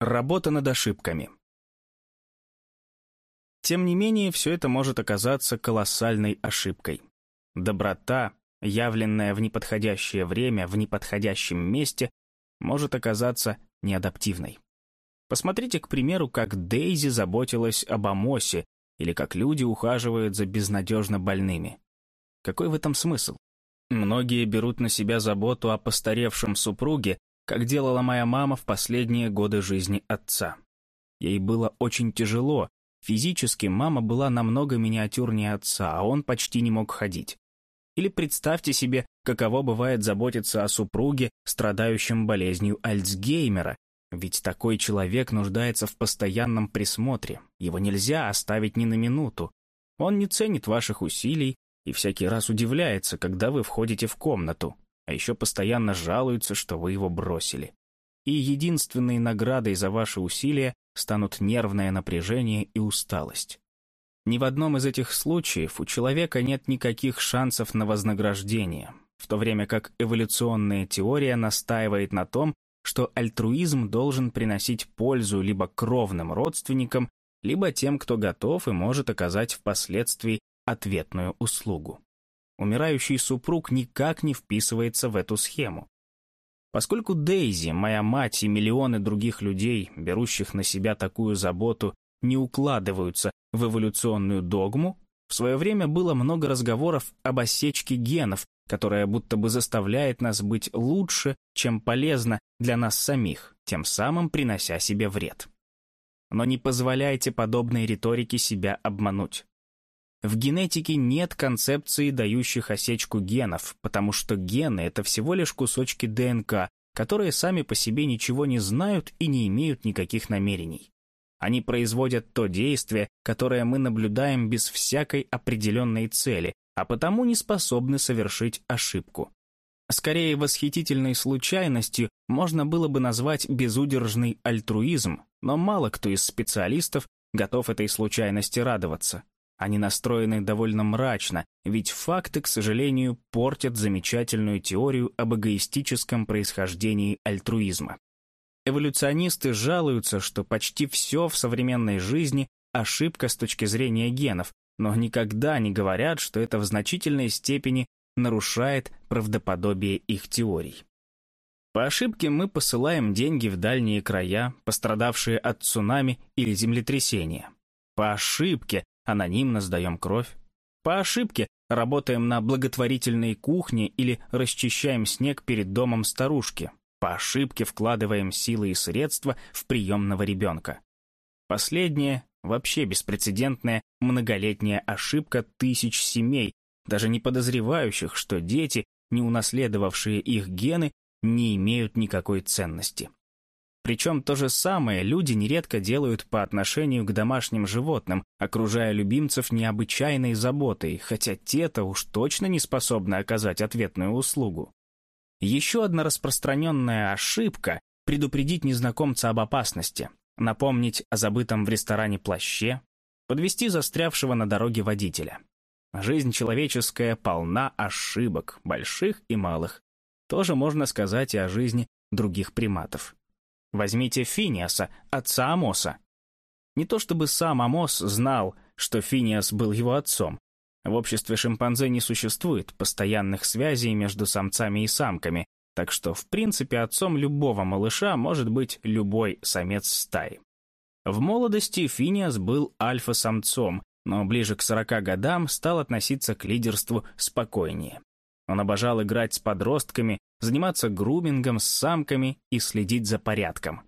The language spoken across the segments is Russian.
Работа над ошибками. Тем не менее, все это может оказаться колоссальной ошибкой. Доброта, явленная в неподходящее время, в неподходящем месте, может оказаться неадаптивной. Посмотрите, к примеру, как Дейзи заботилась об Амосе или как люди ухаживают за безнадежно больными. Какой в этом смысл? Многие берут на себя заботу о постаревшем супруге, как делала моя мама в последние годы жизни отца. Ей было очень тяжело. Физически мама была намного миниатюрнее отца, а он почти не мог ходить. Или представьте себе, каково бывает заботиться о супруге, страдающем болезнью Альцгеймера, ведь такой человек нуждается в постоянном присмотре. Его нельзя оставить ни на минуту. Он не ценит ваших усилий и всякий раз удивляется, когда вы входите в комнату а еще постоянно жалуются, что вы его бросили. И единственной наградой за ваши усилия станут нервное напряжение и усталость. Ни в одном из этих случаев у человека нет никаких шансов на вознаграждение, в то время как эволюционная теория настаивает на том, что альтруизм должен приносить пользу либо кровным родственникам, либо тем, кто готов и может оказать впоследствии ответную услугу умирающий супруг никак не вписывается в эту схему. Поскольку Дейзи, моя мать и миллионы других людей, берущих на себя такую заботу, не укладываются в эволюционную догму, в свое время было много разговоров об осечке генов, которая будто бы заставляет нас быть лучше, чем полезно для нас самих, тем самым принося себе вред. Но не позволяйте подобной риторике себя обмануть. В генетике нет концепции, дающих осечку генов, потому что гены — это всего лишь кусочки ДНК, которые сами по себе ничего не знают и не имеют никаких намерений. Они производят то действие, которое мы наблюдаем без всякой определенной цели, а потому не способны совершить ошибку. Скорее, восхитительной случайностью можно было бы назвать безудержный альтруизм, но мало кто из специалистов готов этой случайности радоваться. Они настроены довольно мрачно, ведь факты, к сожалению, портят замечательную теорию об эгоистическом происхождении альтруизма. Эволюционисты жалуются, что почти все в современной жизни ошибка с точки зрения генов, но никогда не говорят, что это в значительной степени нарушает правдоподобие их теорий. По ошибке мы посылаем деньги в дальние края, пострадавшие от цунами или землетрясения. По ошибке анонимно сдаем кровь. По ошибке работаем на благотворительной кухне или расчищаем снег перед домом старушки. По ошибке вкладываем силы и средства в приемного ребенка. Последнее – вообще беспрецедентная многолетняя ошибка тысяч семей, даже не подозревающих, что дети, не унаследовавшие их гены, не имеют никакой ценности. Причем то же самое люди нередко делают по отношению к домашним животным, окружая любимцев необычайной заботой, хотя те-то уж точно не способны оказать ответную услугу. Еще одна распространенная ошибка – предупредить незнакомца об опасности, напомнить о забытом в ресторане плаще, подвести застрявшего на дороге водителя. Жизнь человеческая полна ошибок, больших и малых. Тоже можно сказать и о жизни других приматов. Возьмите Финиаса, отца Амоса. Не то чтобы сам Амос знал, что Финиас был его отцом. В обществе шимпанзе не существует постоянных связей между самцами и самками, так что, в принципе, отцом любого малыша может быть любой самец стаи. В молодости Финиас был альфа-самцом, но ближе к 40 годам стал относиться к лидерству спокойнее. Он обожал играть с подростками, заниматься грумингом с самками и следить за порядком.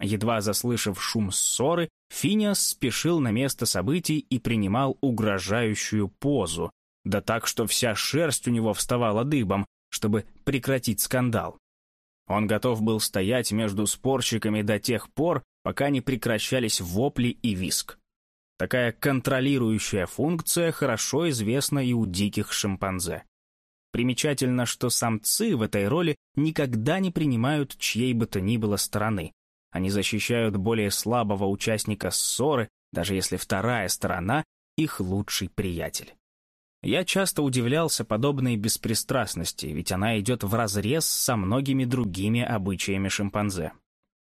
Едва заслышав шум ссоры, Финиас спешил на место событий и принимал угрожающую позу, да так, что вся шерсть у него вставала дыбом, чтобы прекратить скандал. Он готов был стоять между спорщиками до тех пор, пока не прекращались вопли и виск. Такая контролирующая функция хорошо известна и у диких шимпанзе. Примечательно, что самцы в этой роли никогда не принимают чьей бы то ни было стороны. Они защищают более слабого участника ссоры, даже если вторая сторона — их лучший приятель. Я часто удивлялся подобной беспристрастности, ведь она идет вразрез со многими другими обычаями шимпанзе.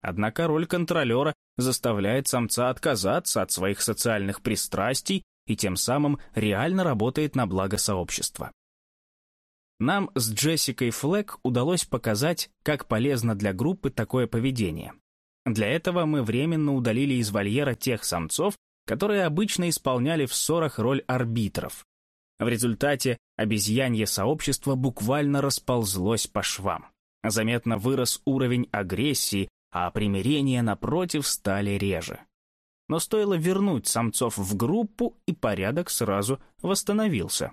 Однако роль контролера заставляет самца отказаться от своих социальных пристрастий и тем самым реально работает на благо сообщества. Нам с Джессикой Флэк удалось показать, как полезно для группы такое поведение. Для этого мы временно удалили из вольера тех самцов, которые обычно исполняли в ссорах роль арбитров. В результате обезьянье сообщество буквально расползлось по швам. Заметно вырос уровень агрессии, а примирения, напротив, стали реже. Но стоило вернуть самцов в группу, и порядок сразу восстановился.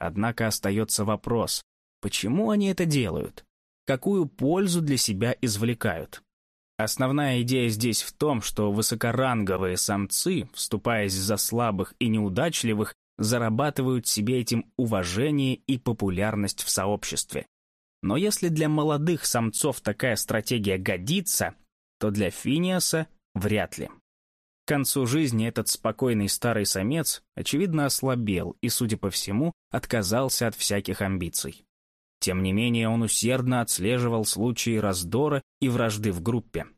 Однако остается вопрос, почему они это делают? Какую пользу для себя извлекают? Основная идея здесь в том, что высокоранговые самцы, вступаясь за слабых и неудачливых, зарабатывают себе этим уважение и популярность в сообществе. Но если для молодых самцов такая стратегия годится, то для Финиаса вряд ли. Концу жизни этот спокойный старый самец, очевидно, ослабел и, судя по всему, отказался от всяких амбиций. Тем не менее, он усердно отслеживал случаи раздора и вражды в группе.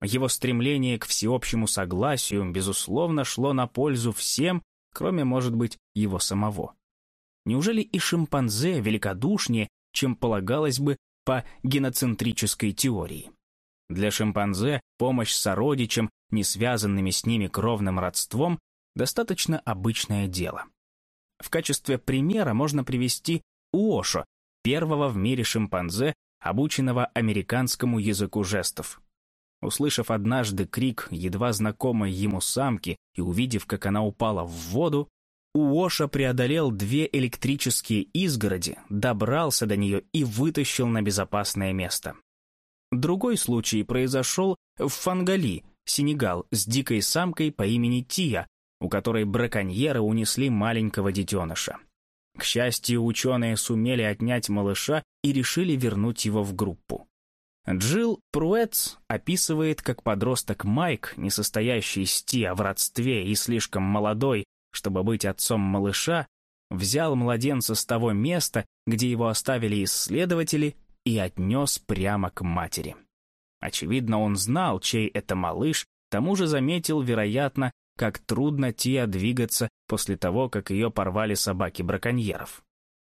Его стремление к всеобщему согласию, безусловно, шло на пользу всем, кроме, может быть, его самого. Неужели и шимпанзе великодушнее чем полагалось бы по геноцентрической теории. Для шимпанзе помощь сородичам, не связанными с ними кровным родством, достаточно обычное дело. В качестве примера можно привести Уошо, первого в мире шимпанзе, обученного американскому языку жестов. Услышав однажды крик едва знакомой ему самки и увидев, как она упала в воду, Уоша преодолел две электрические изгороди, добрался до нее и вытащил на безопасное место. Другой случай произошел в Фангали, Сенегал, с дикой самкой по имени Тия, у которой браконьеры унесли маленького детеныша. К счастью, ученые сумели отнять малыша и решили вернуть его в группу. Джилл Пруэтс описывает, как подросток Майк, не состоящий с Тия в родстве и слишком молодой, чтобы быть отцом малыша, взял младенца с того места, где его оставили исследователи, и отнес прямо к матери. Очевидно, он знал, чей это малыш, тому же заметил, вероятно, как трудно Тия двигаться после того, как ее порвали собаки браконьеров.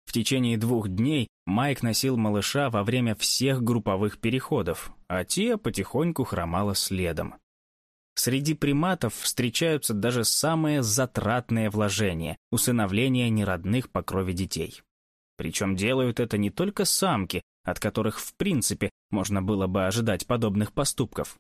В течение двух дней Майк носил малыша во время всех групповых переходов, а Тия потихоньку хромала следом. Среди приматов встречаются даже самые затратные вложения – усыновление неродных по крови детей. Причем делают это не только самки, от которых в принципе можно было бы ожидать подобных поступков.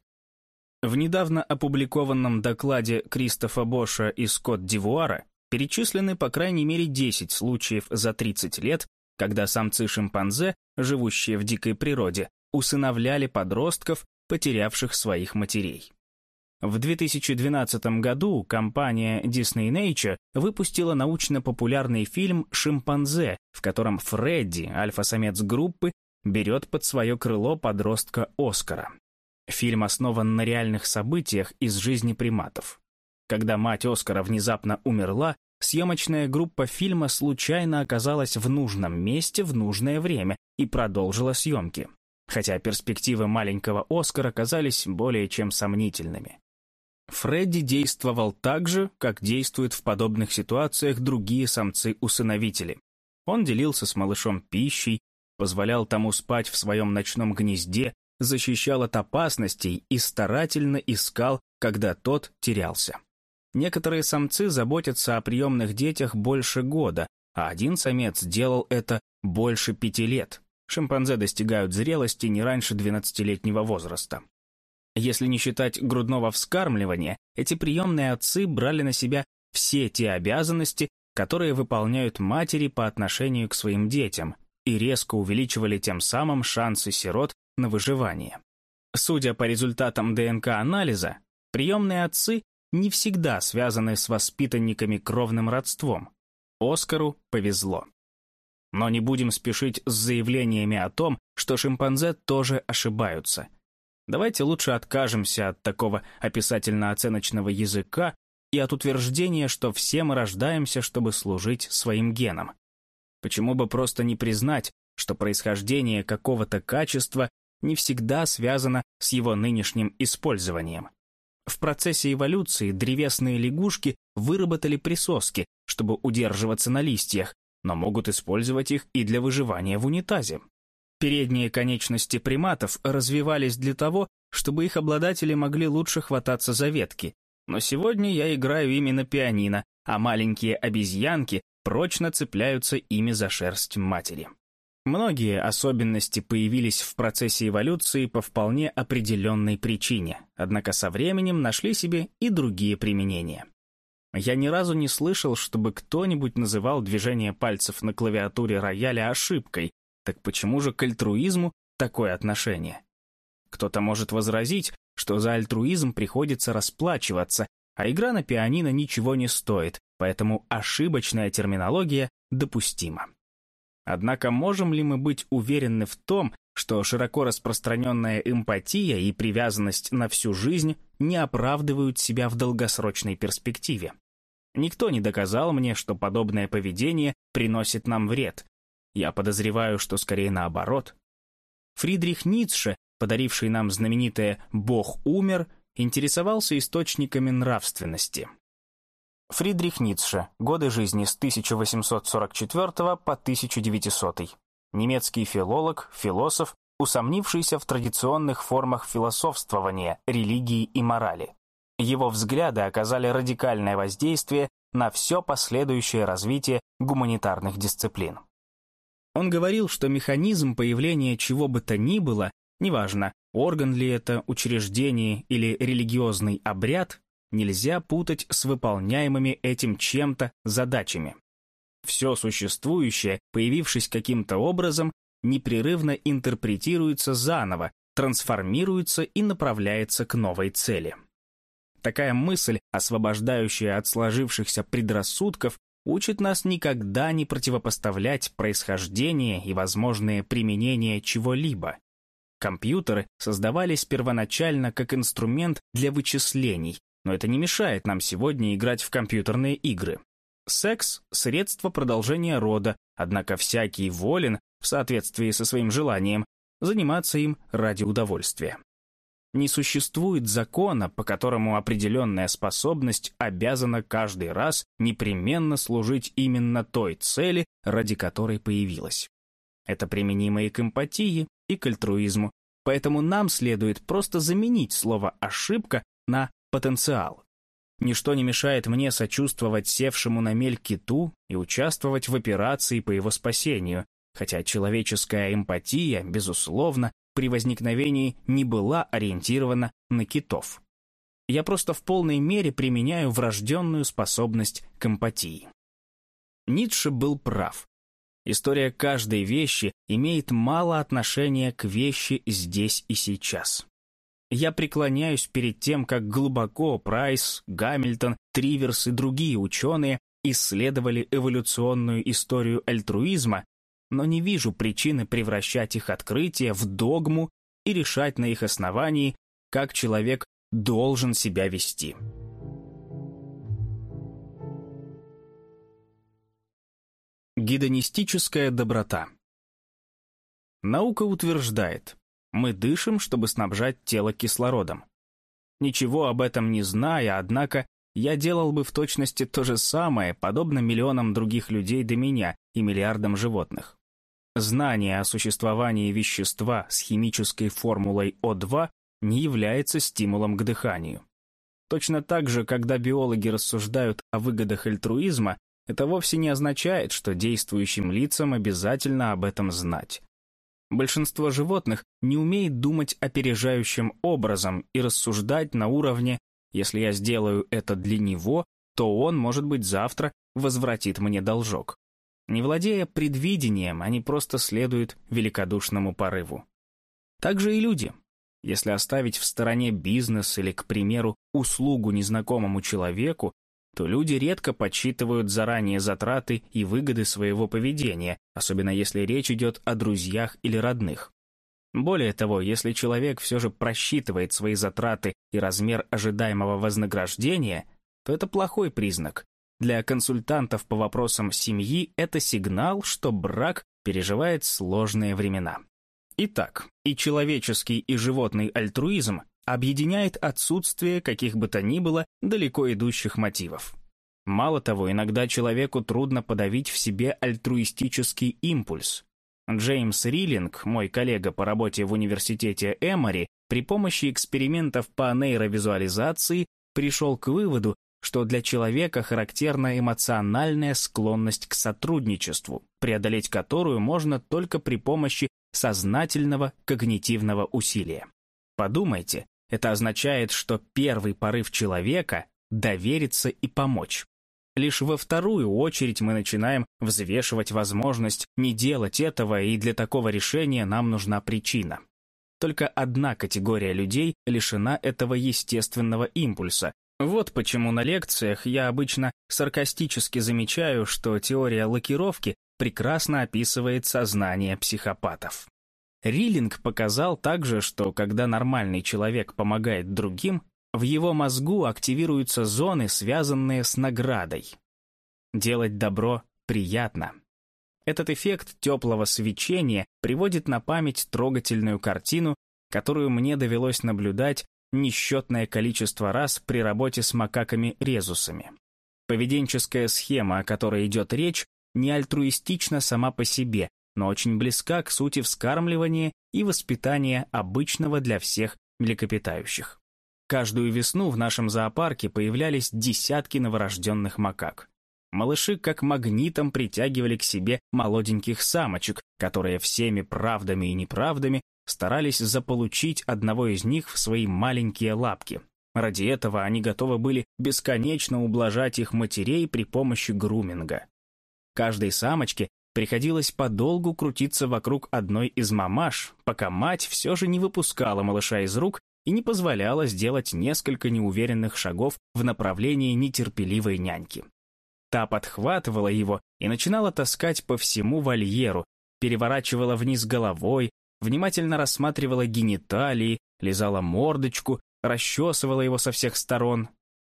В недавно опубликованном докладе Кристофа Боша и Скотт Дивуара перечислены по крайней мере 10 случаев за 30 лет, когда самцы-шимпанзе, живущие в дикой природе, усыновляли подростков, потерявших своих матерей. В 2012 году компания Disney Nature выпустила научно-популярный фильм «Шимпанзе», в котором Фредди, альфа-самец группы, берет под свое крыло подростка Оскара. Фильм основан на реальных событиях из жизни приматов. Когда мать Оскара внезапно умерла, съемочная группа фильма случайно оказалась в нужном месте в нужное время и продолжила съемки. Хотя перспективы маленького Оскара казались более чем сомнительными. Фредди действовал так же, как действуют в подобных ситуациях другие самцы-усыновители. Он делился с малышом пищей, позволял тому спать в своем ночном гнезде, защищал от опасностей и старательно искал, когда тот терялся. Некоторые самцы заботятся о приемных детях больше года, а один самец делал это больше пяти лет. Шимпанзе достигают зрелости не раньше 12-летнего возраста. Если не считать грудного вскармливания, эти приемные отцы брали на себя все те обязанности, которые выполняют матери по отношению к своим детям, и резко увеличивали тем самым шансы сирот на выживание. Судя по результатам ДНК-анализа, приемные отцы не всегда связаны с воспитанниками кровным родством. Оскару повезло. Но не будем спешить с заявлениями о том, что шимпанзе тоже ошибаются. Давайте лучше откажемся от такого описательно-оценочного языка и от утверждения, что все мы рождаемся, чтобы служить своим генам. Почему бы просто не признать, что происхождение какого-то качества не всегда связано с его нынешним использованием. В процессе эволюции древесные лягушки выработали присоски, чтобы удерживаться на листьях, но могут использовать их и для выживания в унитазе. Передние конечности приматов развивались для того, чтобы их обладатели могли лучше хвататься за ветки. Но сегодня я играю ими на пианино, а маленькие обезьянки прочно цепляются ими за шерсть матери. Многие особенности появились в процессе эволюции по вполне определенной причине, однако со временем нашли себе и другие применения. Я ни разу не слышал, чтобы кто-нибудь называл движение пальцев на клавиатуре рояля ошибкой, так почему же к альтруизму такое отношение? Кто-то может возразить, что за альтруизм приходится расплачиваться, а игра на пианино ничего не стоит, поэтому ошибочная терминология допустима. Однако можем ли мы быть уверены в том, что широко распространенная эмпатия и привязанность на всю жизнь не оправдывают себя в долгосрочной перспективе? Никто не доказал мне, что подобное поведение приносит нам вред. Я подозреваю, что скорее наоборот. Фридрих Ницше, подаривший нам знаменитое «Бог умер», интересовался источниками нравственности. Фридрих Ницше. Годы жизни с 1844 по 1900. Немецкий филолог, философ, усомнившийся в традиционных формах философствования, религии и морали. Его взгляды оказали радикальное воздействие на все последующее развитие гуманитарных дисциплин. Он говорил, что механизм появления чего бы то ни было, неважно, орган ли это, учреждение или религиозный обряд, нельзя путать с выполняемыми этим чем-то задачами. Все существующее, появившись каким-то образом, непрерывно интерпретируется заново, трансформируется и направляется к новой цели. Такая мысль, освобождающая от сложившихся предрассудков, учит нас никогда не противопоставлять происхождение и возможные применения чего-либо. Компьютеры создавались первоначально как инструмент для вычислений, но это не мешает нам сегодня играть в компьютерные игры. Секс – средство продолжения рода, однако всякий волен, в соответствии со своим желанием, заниматься им ради удовольствия. Не существует закона, по которому определенная способность обязана каждый раз непременно служить именно той цели, ради которой появилась. Это применимо и к эмпатии, и к альтруизму, поэтому нам следует просто заменить слово «ошибка» на потенциал. Ничто не мешает мне сочувствовать севшему на мель киту и участвовать в операции по его спасению, хотя человеческая эмпатия, безусловно, при возникновении не была ориентирована на китов. Я просто в полной мере применяю врожденную способность к эмпатии. Ницше был прав. История каждой вещи имеет мало отношения к вещи здесь и сейчас. Я преклоняюсь перед тем, как глубоко Прайс, Гамильтон, Триверс и другие ученые исследовали эволюционную историю альтруизма, но не вижу причины превращать их открытия в догму и решать на их основании, как человек должен себя вести. Гедонистическая доброта Наука утверждает, мы дышим, чтобы снабжать тело кислородом. Ничего об этом не зная, однако, я делал бы в точности то же самое, подобно миллионам других людей до меня и миллиардам животных. Знание о существовании вещества с химической формулой О2 не является стимулом к дыханию. Точно так же, когда биологи рассуждают о выгодах альтруизма, это вовсе не означает, что действующим лицам обязательно об этом знать. Большинство животных не умеет думать опережающим образом и рассуждать на уровне «если я сделаю это для него, то он, может быть, завтра возвратит мне должок». Не владея предвидением, они просто следуют великодушному порыву. Так же и люди. Если оставить в стороне бизнес или, к примеру, услугу незнакомому человеку, то люди редко подсчитывают заранее затраты и выгоды своего поведения, особенно если речь идет о друзьях или родных. Более того, если человек все же просчитывает свои затраты и размер ожидаемого вознаграждения, то это плохой признак. Для консультантов по вопросам семьи это сигнал, что брак переживает сложные времена. Итак, и человеческий, и животный альтруизм объединяет отсутствие каких бы то ни было далеко идущих мотивов. Мало того, иногда человеку трудно подавить в себе альтруистический импульс. Джеймс Риллинг, мой коллега по работе в университете Эмори, при помощи экспериментов по нейровизуализации пришел к выводу, что для человека характерна эмоциональная склонность к сотрудничеству, преодолеть которую можно только при помощи сознательного когнитивного усилия. Подумайте, это означает, что первый порыв человека — довериться и помочь. Лишь во вторую очередь мы начинаем взвешивать возможность не делать этого, и для такого решения нам нужна причина. Только одна категория людей лишена этого естественного импульса. Вот почему на лекциях я обычно саркастически замечаю, что теория лакировки прекрасно описывает сознание психопатов. Риллинг показал также, что когда нормальный человек помогает другим, в его мозгу активируются зоны, связанные с наградой. Делать добро приятно. Этот эффект теплого свечения приводит на память трогательную картину, которую мне довелось наблюдать несчетное количество раз при работе с макаками-резусами. Поведенческая схема, о которой идет речь, не альтруистична сама по себе, но очень близка к сути вскармливания и воспитания обычного для всех млекопитающих. Каждую весну в нашем зоопарке появлялись десятки новорожденных макак. Малыши как магнитом притягивали к себе молоденьких самочек, которые всеми правдами и неправдами старались заполучить одного из них в свои маленькие лапки. Ради этого они готовы были бесконечно ублажать их матерей при помощи груминга. Каждой самочке приходилось подолгу крутиться вокруг одной из мамаш, пока мать все же не выпускала малыша из рук и не позволяла сделать несколько неуверенных шагов в направлении нетерпеливой няньки. Та подхватывала его и начинала таскать по всему вольеру, переворачивала вниз головой, внимательно рассматривала гениталии, лизала мордочку, расчесывала его со всех сторон,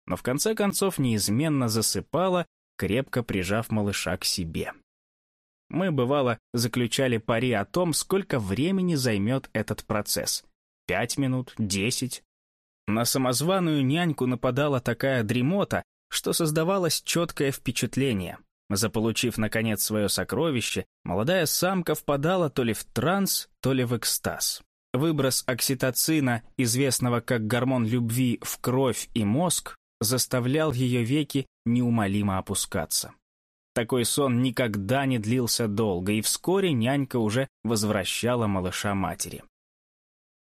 но в конце концов неизменно засыпала, крепко прижав малыша к себе. Мы, бывало, заключали пари о том, сколько времени займет этот процесс — Пять минут, десять. На самозваную няньку нападала такая дремота, что создавалось четкое впечатление. Заполучив, наконец, свое сокровище, молодая самка впадала то ли в транс, то ли в экстаз. Выброс окситоцина, известного как гормон любви, в кровь и мозг, заставлял ее веки неумолимо опускаться. Такой сон никогда не длился долго, и вскоре нянька уже возвращала малыша матери.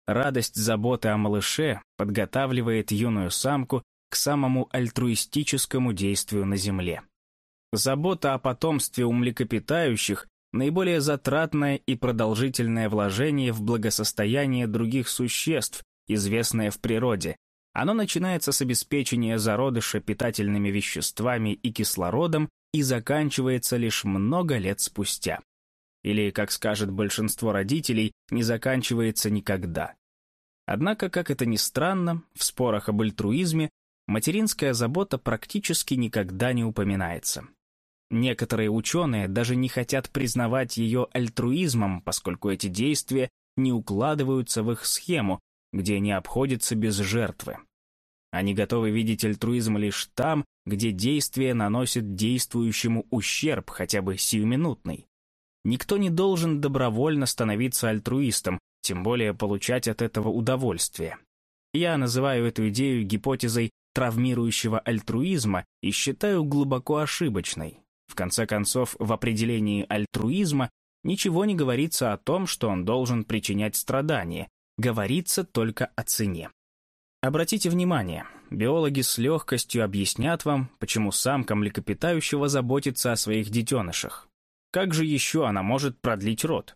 Радость заботы о малыше подготавливает юную самку к самому альтруистическому действию на Земле. Забота о потомстве у млекопитающих – наиболее затратное и продолжительное вложение в благосостояние других существ, известное в природе. Оно начинается с обеспечения зародыша питательными веществами и кислородом и заканчивается лишь много лет спустя или, как скажет большинство родителей, не заканчивается никогда. Однако, как это ни странно, в спорах об альтруизме материнская забота практически никогда не упоминается. Некоторые ученые даже не хотят признавать ее альтруизмом, поскольку эти действия не укладываются в их схему, где не обходятся без жертвы. Они готовы видеть альтруизм лишь там, где действие наносит действующему ущерб, хотя бы сиюминутный. Никто не должен добровольно становиться альтруистом, тем более получать от этого удовольствие. Я называю эту идею гипотезой травмирующего альтруизма и считаю глубоко ошибочной. В конце концов, в определении альтруизма ничего не говорится о том, что он должен причинять страдания, говорится только о цене. Обратите внимание, биологи с легкостью объяснят вам, почему самка млекопитающего заботится о своих детенышах. Как же еще она может продлить род?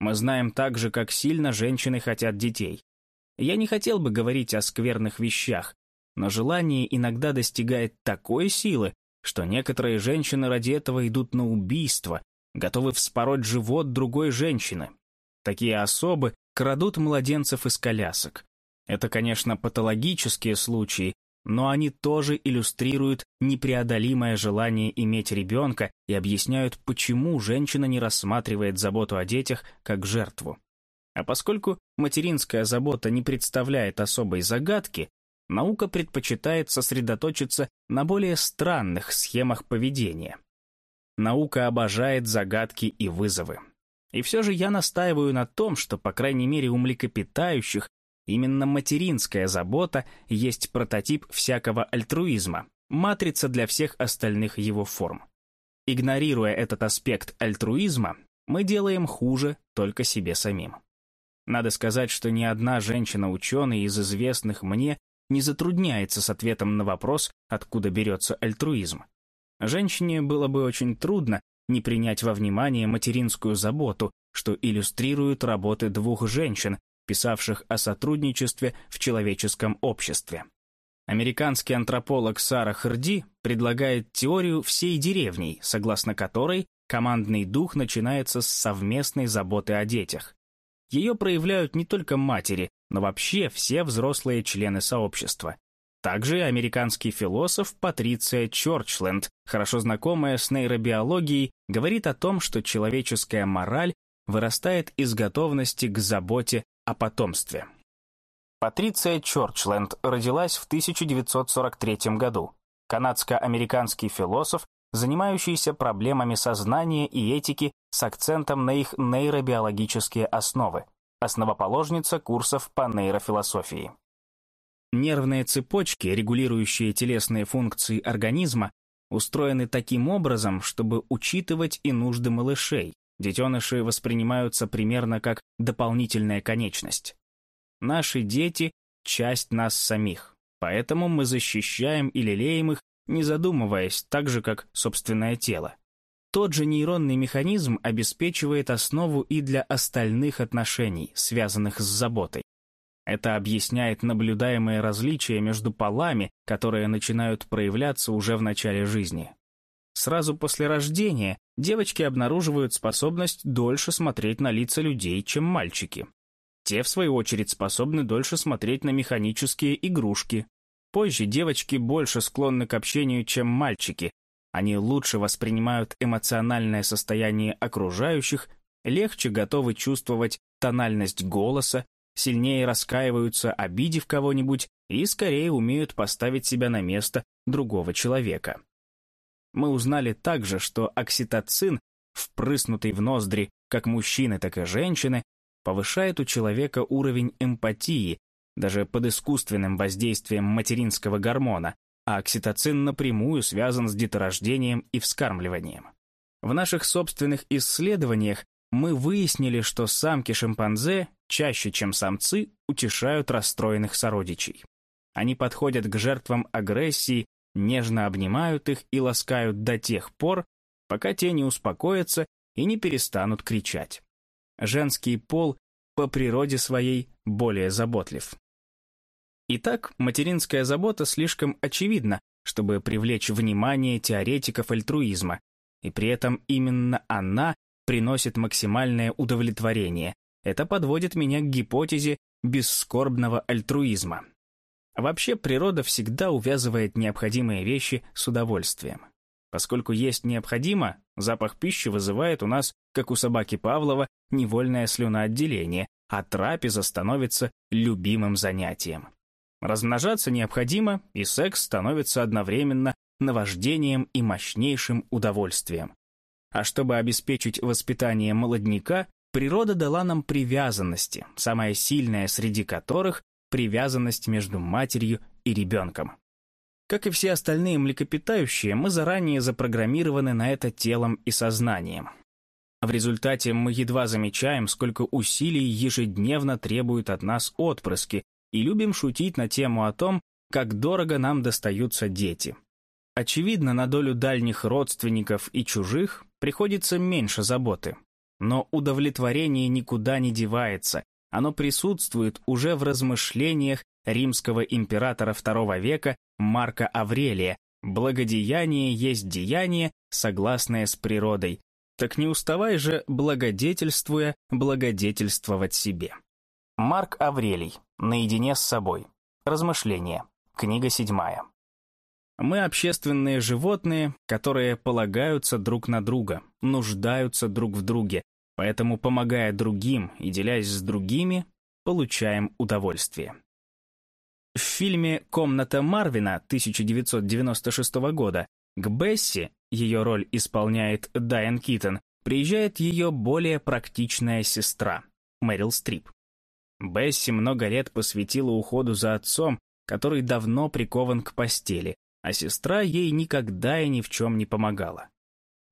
Мы знаем также, как сильно женщины хотят детей. Я не хотел бы говорить о скверных вещах, но желание иногда достигает такой силы, что некоторые женщины ради этого идут на убийство, готовы вспороть живот другой женщины. Такие особы крадут младенцев из колясок. Это, конечно, патологические случаи, но они тоже иллюстрируют непреодолимое желание иметь ребенка и объясняют, почему женщина не рассматривает заботу о детях как жертву. А поскольку материнская забота не представляет особой загадки, наука предпочитает сосредоточиться на более странных схемах поведения. Наука обожает загадки и вызовы. И все же я настаиваю на том, что, по крайней мере, у млекопитающих именно материнская забота есть прототип всякого альтруизма, матрица для всех остальных его форм. Игнорируя этот аспект альтруизма, мы делаем хуже только себе самим. Надо сказать, что ни одна женщина-ученый из известных мне не затрудняется с ответом на вопрос, откуда берется альтруизм. Женщине было бы очень трудно не принять во внимание материнскую заботу, что иллюстрируют работы двух женщин, писавших о сотрудничестве в человеческом обществе. Американский антрополог Сара Харди предлагает теорию всей деревни, согласно которой командный дух начинается с совместной заботы о детях. Ее проявляют не только матери, но вообще все взрослые члены сообщества. Также американский философ Патриция Чорчленд, хорошо знакомая с нейробиологией, говорит о том, что человеческая мораль вырастает из готовности к заботе о потомстве. Патриция Чорчленд родилась в 1943 году. Канадско-американский философ, занимающийся проблемами сознания и этики с акцентом на их нейробиологические основы, основоположница курсов по нейрофилософии. Нервные цепочки, регулирующие телесные функции организма, устроены таким образом, чтобы учитывать и нужды малышей. Детеныши воспринимаются примерно как дополнительная конечность. Наши дети – часть нас самих, поэтому мы защищаем и лелеем их, не задумываясь, так же, как собственное тело. Тот же нейронный механизм обеспечивает основу и для остальных отношений, связанных с заботой. Это объясняет наблюдаемые различия между полами, которые начинают проявляться уже в начале жизни. Сразу после рождения девочки обнаруживают способность дольше смотреть на лица людей, чем мальчики. Те, в свою очередь, способны дольше смотреть на механические игрушки. Позже девочки больше склонны к общению, чем мальчики, они лучше воспринимают эмоциональное состояние окружающих, легче готовы чувствовать тональность голоса, сильнее раскаиваются, обидев кого-нибудь, и скорее умеют поставить себя на место другого человека. Мы узнали также, что окситоцин, впрыснутый в ноздри как мужчины, так и женщины, повышает у человека уровень эмпатии, даже под искусственным воздействием материнского гормона, а окситоцин напрямую связан с деторождением и вскармливанием. В наших собственных исследованиях мы выяснили, что самки шимпанзе чаще, чем самцы, утешают расстроенных сородичей. Они подходят к жертвам агрессии, нежно обнимают их и ласкают до тех пор, пока те не успокоятся и не перестанут кричать. Женский пол по природе своей более заботлив. Итак, материнская забота слишком очевидна, чтобы привлечь внимание теоретиков альтруизма, и при этом именно она приносит максимальное удовлетворение. Это подводит меня к гипотезе бесскорбного альтруизма. Вообще природа всегда увязывает необходимые вещи с удовольствием. Поскольку есть необходимо, запах пищи вызывает у нас, как у собаки Павлова, невольное слюноотделение, а трапеза становится любимым занятием. Размножаться необходимо, и секс становится одновременно наваждением и мощнейшим удовольствием. А чтобы обеспечить воспитание молодняка, природа дала нам привязанности, самая сильная среди которых – привязанность между матерью и ребенком. Как и все остальные млекопитающие, мы заранее запрограммированы на это телом и сознанием. В результате мы едва замечаем, сколько усилий ежедневно требуют от нас отпрыски, и любим шутить на тему о том, как дорого нам достаются дети. Очевидно, на долю дальних родственников и чужих приходится меньше заботы. Но удовлетворение никуда не девается, оно присутствует уже в размышлениях римского императора II века Марка Аврелия «Благодеяние есть деяние, согласное с природой, так не уставай же, благодетельствуя, благодетельствовать себе». Марк Аврелий. Наедине с собой. Размышления. Книга седьмая. Мы общественные животные, которые полагаются друг на друга, нуждаются друг в друге, Поэтому, помогая другим и делясь с другими, получаем удовольствие. В фильме «Комната Марвина» 1996 года к Бесси, ее роль исполняет Дайан Китон, приезжает ее более практичная сестра, Мэрил Стрип. Бесси много лет посвятила уходу за отцом, который давно прикован к постели, а сестра ей никогда и ни в чем не помогала.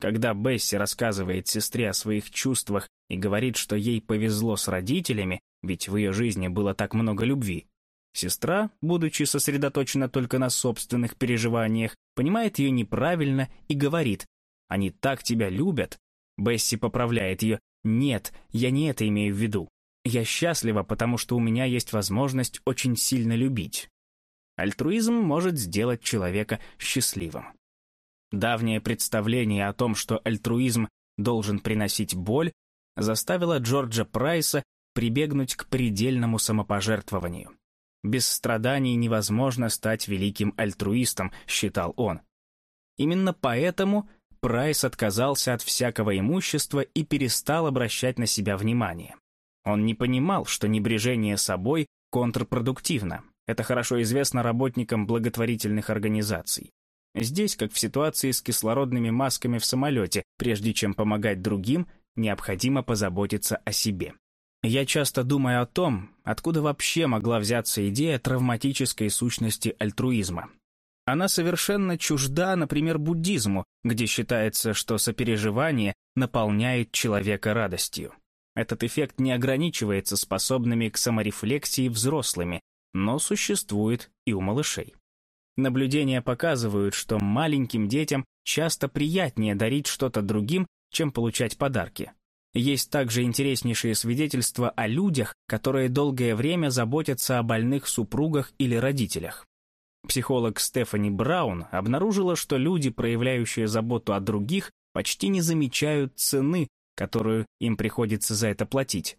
Когда Бесси рассказывает сестре о своих чувствах и говорит, что ей повезло с родителями, ведь в ее жизни было так много любви, сестра, будучи сосредоточена только на собственных переживаниях, понимает ее неправильно и говорит «Они так тебя любят». Бесси поправляет ее «Нет, я не это имею в виду. Я счастлива, потому что у меня есть возможность очень сильно любить». Альтруизм может сделать человека счастливым. Давнее представление о том, что альтруизм должен приносить боль, заставило Джорджа Прайса прибегнуть к предельному самопожертвованию. Без страданий невозможно стать великим альтруистом, считал он. Именно поэтому Прайс отказался от всякого имущества и перестал обращать на себя внимание. Он не понимал, что небрежение собой контрпродуктивно. Это хорошо известно работникам благотворительных организаций. Здесь, как в ситуации с кислородными масками в самолете, прежде чем помогать другим, необходимо позаботиться о себе. Я часто думаю о том, откуда вообще могла взяться идея травматической сущности альтруизма. Она совершенно чужда, например, буддизму, где считается, что сопереживание наполняет человека радостью. Этот эффект не ограничивается способными к саморефлексии взрослыми, но существует и у малышей. Наблюдения показывают, что маленьким детям часто приятнее дарить что-то другим, чем получать подарки. Есть также интереснейшие свидетельства о людях, которые долгое время заботятся о больных супругах или родителях. Психолог Стефани Браун обнаружила, что люди, проявляющие заботу о других, почти не замечают цены, которую им приходится за это платить.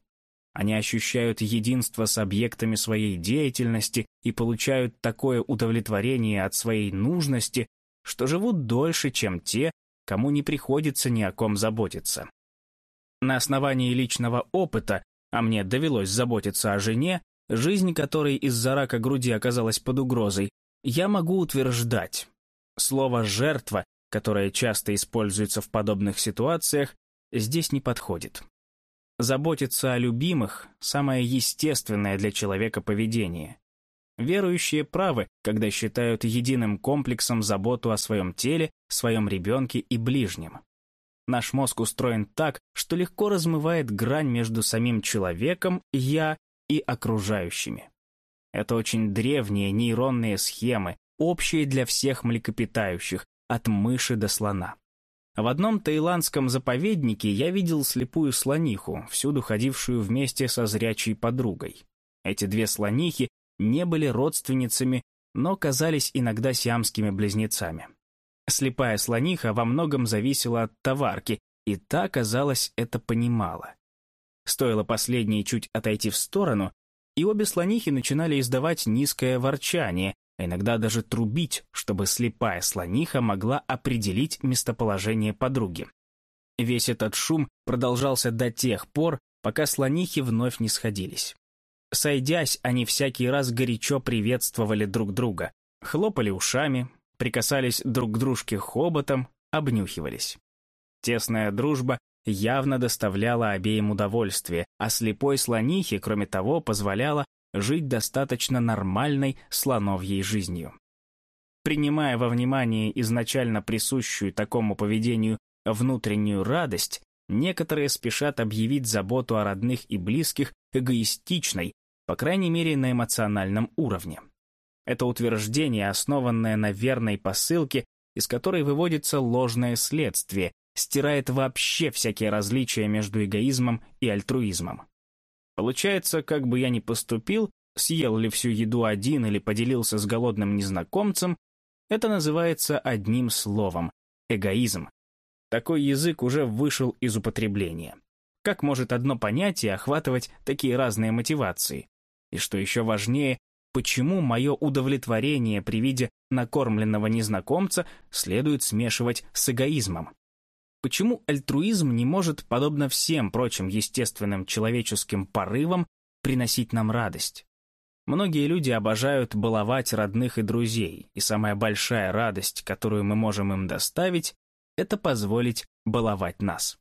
Они ощущают единство с объектами своей деятельности и получают такое удовлетворение от своей нужности, что живут дольше, чем те, кому не приходится ни о ком заботиться. На основании личного опыта, а мне довелось заботиться о жене, жизнь которой из-за рака груди оказалась под угрозой, я могу утверждать, слово «жертва», которое часто используется в подобных ситуациях, здесь не подходит. Заботиться о любимых – самое естественное для человека поведение. Верующие правы, когда считают единым комплексом заботу о своем теле, своем ребенке и ближнем. Наш мозг устроен так, что легко размывает грань между самим человеком, я и окружающими. Это очень древние нейронные схемы, общие для всех млекопитающих, от мыши до слона. В одном таиландском заповеднике я видел слепую слониху, всюду ходившую вместе со зрячей подругой. Эти две слонихи не были родственницами, но казались иногда сиамскими близнецами. Слепая слониха во многом зависела от товарки, и та, казалось, это понимала. Стоило последней чуть отойти в сторону, и обе слонихи начинали издавать низкое ворчание, а иногда даже трубить, чтобы слепая слониха могла определить местоположение подруги. Весь этот шум продолжался до тех пор, пока слонихи вновь не сходились. Сойдясь, они всякий раз горячо приветствовали друг друга, хлопали ушами, прикасались друг к дружке хоботом, обнюхивались. Тесная дружба явно доставляла обеим удовольствие, а слепой слонихе, кроме того, позволяла жить достаточно нормальной слоновьей жизнью. Принимая во внимание изначально присущую такому поведению внутреннюю радость, некоторые спешат объявить заботу о родных и близких эгоистичной, по крайней мере на эмоциональном уровне. Это утверждение, основанное на верной посылке, из которой выводится ложное следствие, стирает вообще всякие различия между эгоизмом и альтруизмом. Получается, как бы я ни поступил, съел ли всю еду один или поделился с голодным незнакомцем, это называется одним словом – эгоизм. Такой язык уже вышел из употребления. Как может одно понятие охватывать такие разные мотивации? И что еще важнее, почему мое удовлетворение при виде накормленного незнакомца следует смешивать с эгоизмом? Почему альтруизм не может, подобно всем прочим естественным человеческим порывам, приносить нам радость? Многие люди обожают баловать родных и друзей, и самая большая радость, которую мы можем им доставить, это позволить баловать нас.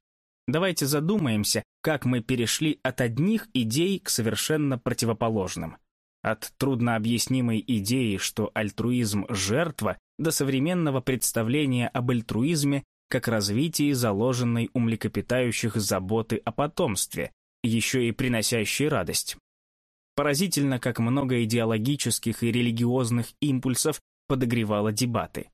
Давайте задумаемся, как мы перешли от одних идей к совершенно противоположным. От труднообъяснимой идеи, что альтруизм – жертва, до современного представления об альтруизме как развитии заложенной у млекопитающих заботы о потомстве, еще и приносящей радость. Поразительно, как много идеологических и религиозных импульсов подогревало дебаты.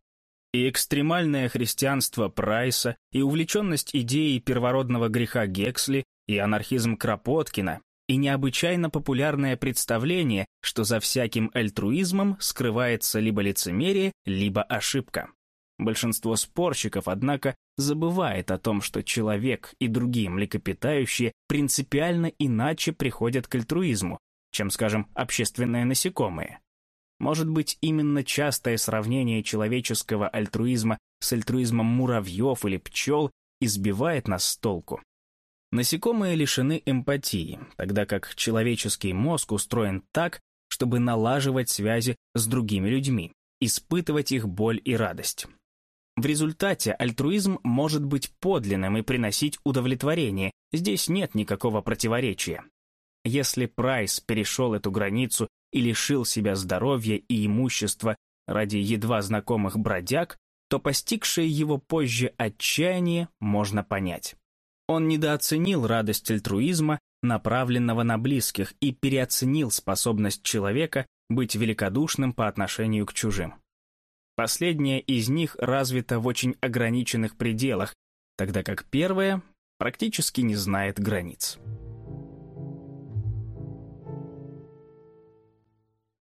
И экстремальное христианство Прайса, и увлеченность идеей первородного греха Гексли, и анархизм Кропоткина, и необычайно популярное представление, что за всяким альтруизмом скрывается либо лицемерие, либо ошибка. Большинство спорщиков, однако, забывает о том, что человек и другие млекопитающие принципиально иначе приходят к альтруизму, чем, скажем, общественные насекомые. Может быть, именно частое сравнение человеческого альтруизма с альтруизмом муравьев или пчел избивает нас с толку. Насекомые лишены эмпатии, тогда как человеческий мозг устроен так, чтобы налаживать связи с другими людьми, испытывать их боль и радость. В результате альтруизм может быть подлинным и приносить удовлетворение, здесь нет никакого противоречия. Если Прайс перешел эту границу и лишил себя здоровья и имущества ради едва знакомых бродяг, то постигшее его позже отчаяние можно понять. Он недооценил радость альтруизма, направленного на близких, и переоценил способность человека быть великодушным по отношению к чужим. Последняя из них развита в очень ограниченных пределах, тогда как первая практически не знает границ.